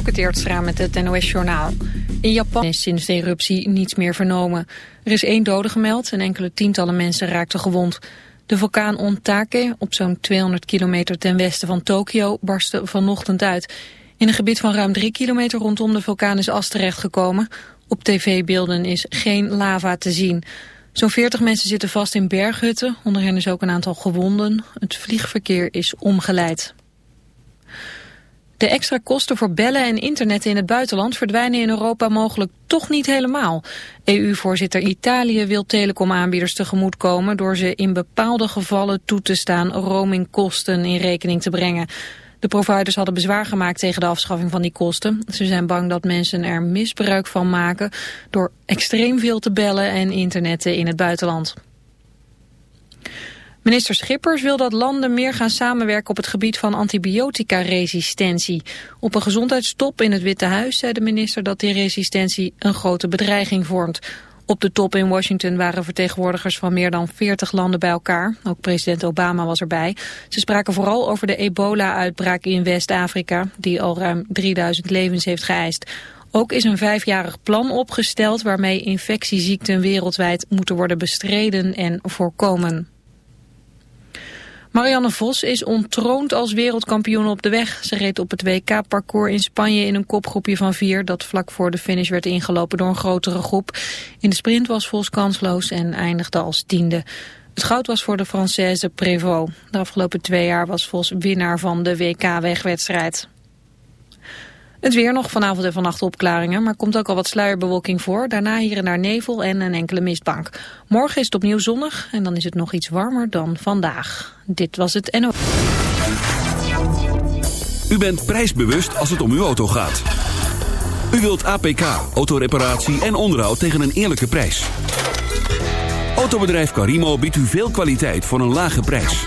Dielke Teertstra met het NOS-journaal. In Japan is sinds de eruptie niets meer vernomen. Er is één dode gemeld en enkele tientallen mensen raakten gewond. De vulkaan Ontake, op zo'n 200 kilometer ten westen van Tokio, barstte vanochtend uit. In een gebied van ruim drie kilometer rondom de vulkaan is as terechtgekomen. Op tv-beelden is geen lava te zien. Zo'n 40 mensen zitten vast in berghutten, onder hen is ook een aantal gewonden. Het vliegverkeer is omgeleid. De extra kosten voor bellen en internet in het buitenland verdwijnen in Europa mogelijk toch niet helemaal. EU-voorzitter Italië wil telecomaanbieders tegemoetkomen door ze in bepaalde gevallen toe te staan roamingkosten in rekening te brengen. De providers hadden bezwaar gemaakt tegen de afschaffing van die kosten. Ze zijn bang dat mensen er misbruik van maken door extreem veel te bellen en internetten in het buitenland. Minister Schippers wil dat landen meer gaan samenwerken op het gebied van antibioticaresistentie. Op een gezondheidstop in het Witte Huis zei de minister dat die resistentie een grote bedreiging vormt. Op de top in Washington waren vertegenwoordigers van meer dan 40 landen bij elkaar. Ook president Obama was erbij. Ze spraken vooral over de ebola-uitbraak in West-Afrika, die al ruim 3000 levens heeft geëist. Ook is een vijfjarig plan opgesteld waarmee infectieziekten wereldwijd moeten worden bestreden en voorkomen. Marianne Vos is ontroond als wereldkampioen op de weg. Ze reed op het WK-parcours in Spanje in een kopgroepje van vier... dat vlak voor de finish werd ingelopen door een grotere groep. In de sprint was Vos kansloos en eindigde als tiende. Het goud was voor de Française Prévost. De afgelopen twee jaar was Vos winnaar van de WK-wegwedstrijd. Het weer nog vanavond en vannacht opklaringen, maar komt ook al wat sluierbewolking voor. Daarna hier en daar nevel en een enkele mistbank. Morgen is het opnieuw zonnig en dan is het nog iets warmer dan vandaag. Dit was het NO. U bent prijsbewust als het om uw auto gaat. U wilt APK, autoreparatie en onderhoud tegen een eerlijke prijs. Autobedrijf Carimo biedt u veel kwaliteit voor een lage prijs.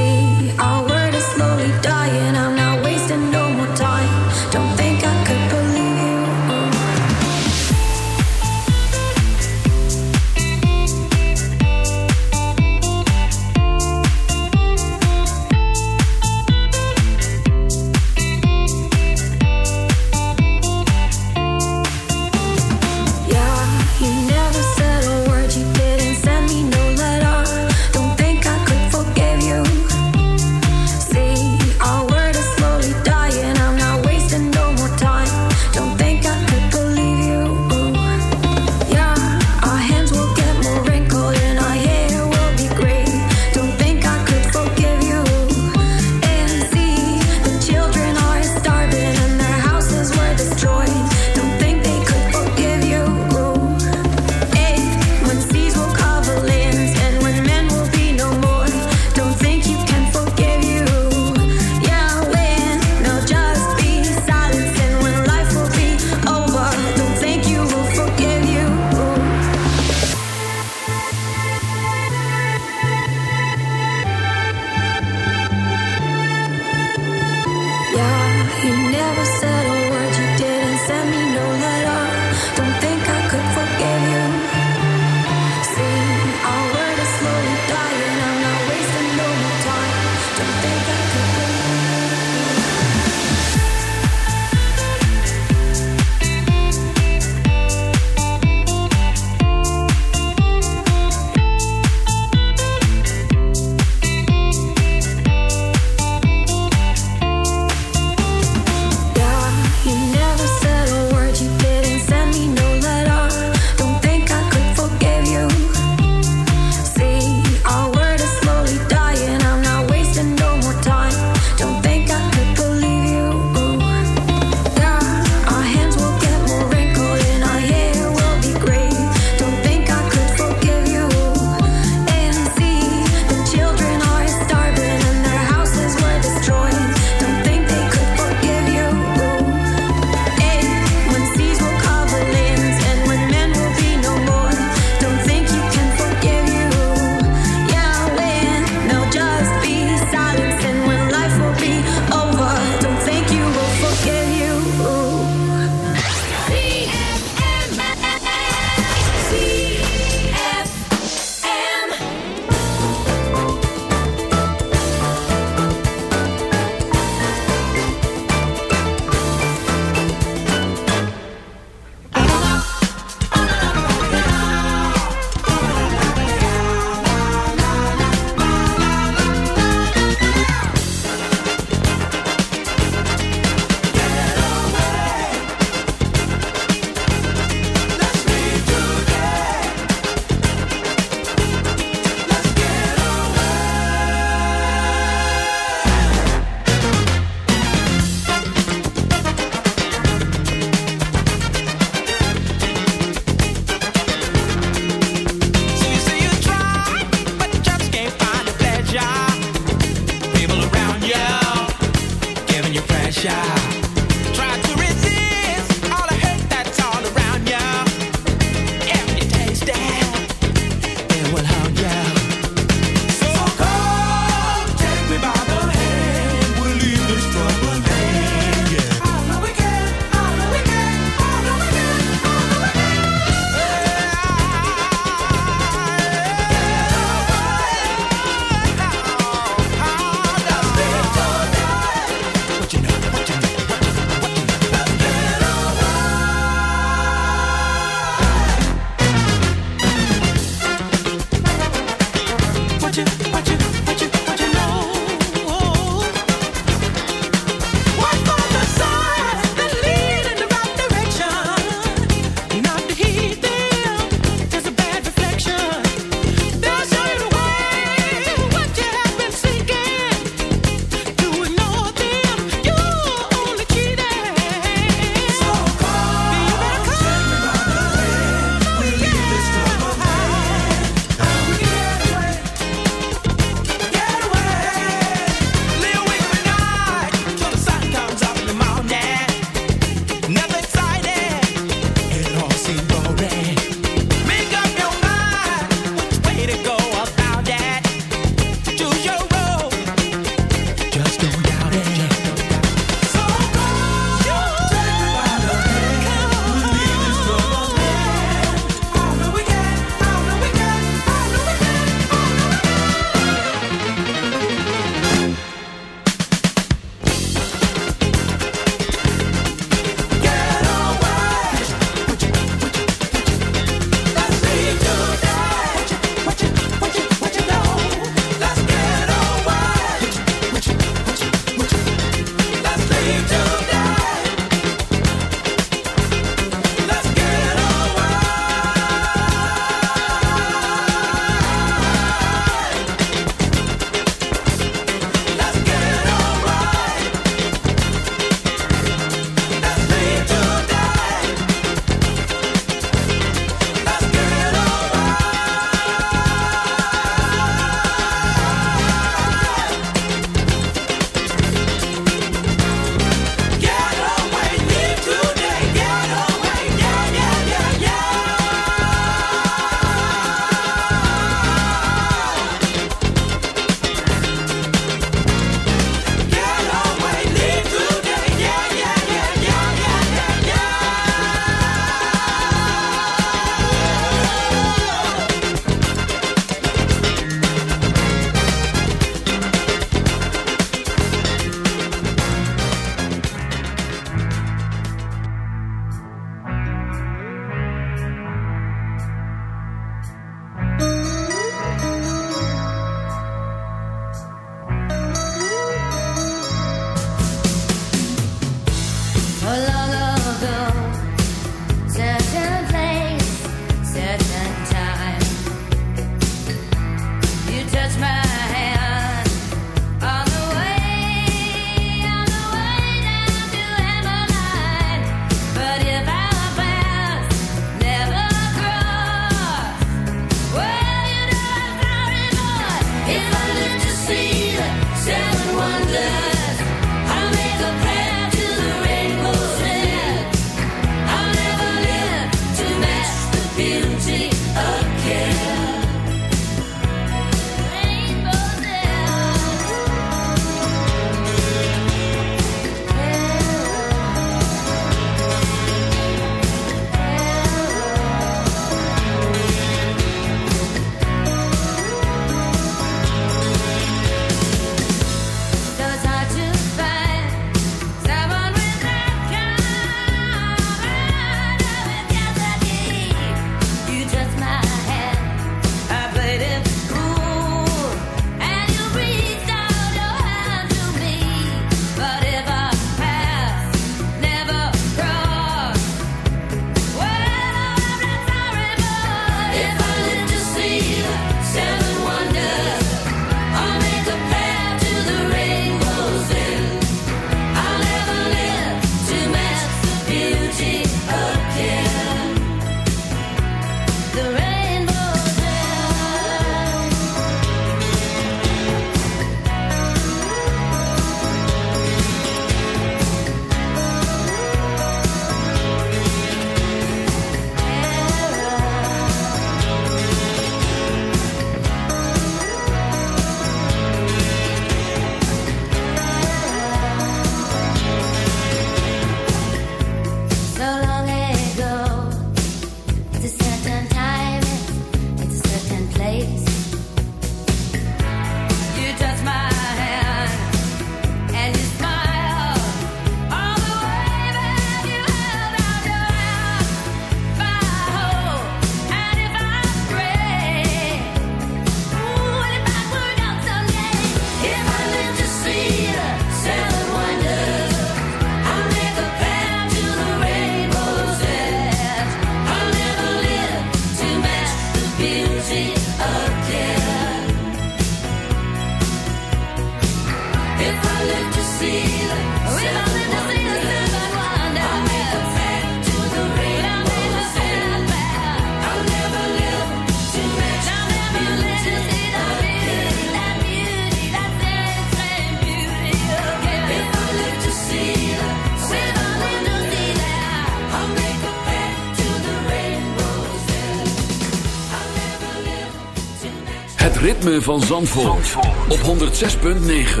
Ritme van Zandvoort, op 106.9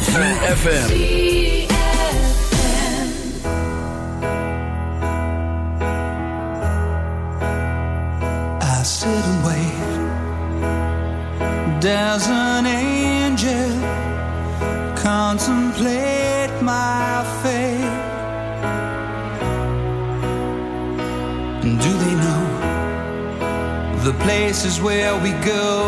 CFFM I sit and wait. There's an angel. Contemplate my fate. Do they know The places where we go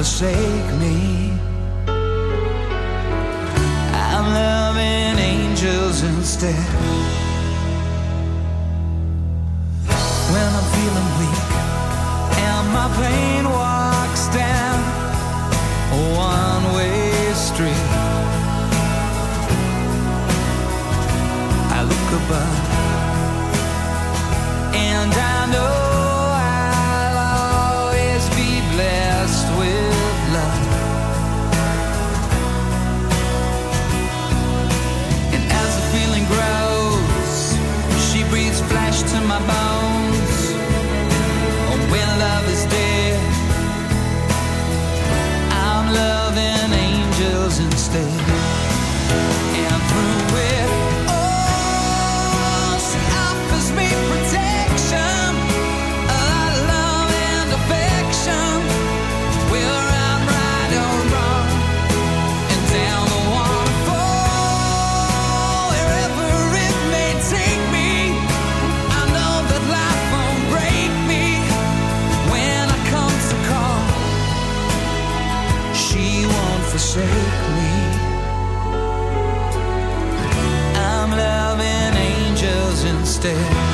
forsake me. instead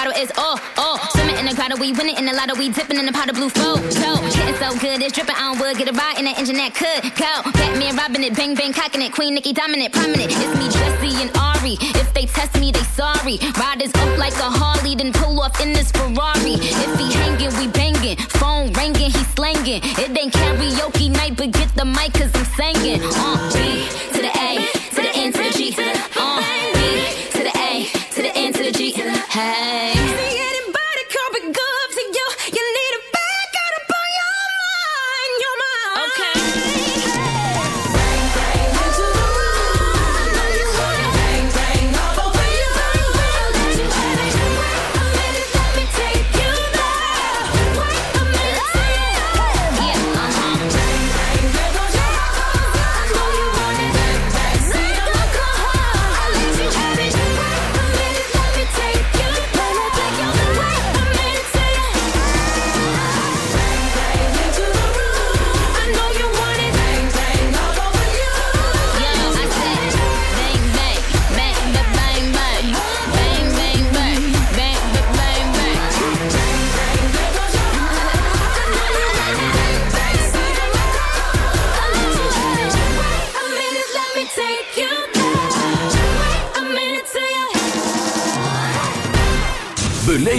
Moscato is oh, oh. Swimming in the grotto, we winning in the lotto, we dipping in the pot of blue flow. Go, getting so good, it's dripping on wood. Get a ride in the engine that could go. Batman robbing it, bang bang cocking it. Queen Nicki dominant, prominent. It's me, Jesse and Ari. If they test me, they sorry. Riders up like a Harley, then pull off in this Ferrari. If he hanging, we banging. Phone ringing, he slanging. It ain't karaoke night, but get the mic, cause I'm singing. Uh, B to the A, to the N, to the G, to the Hey.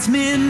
It's midnight.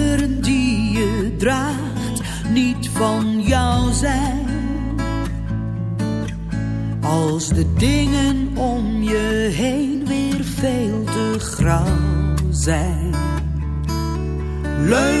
de dingen om je heen weer veel te grauw zijn. Leun